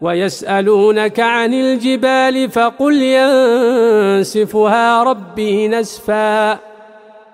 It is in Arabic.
ويسألونك عن الجبال فقل ينسفها ربي نسفاً.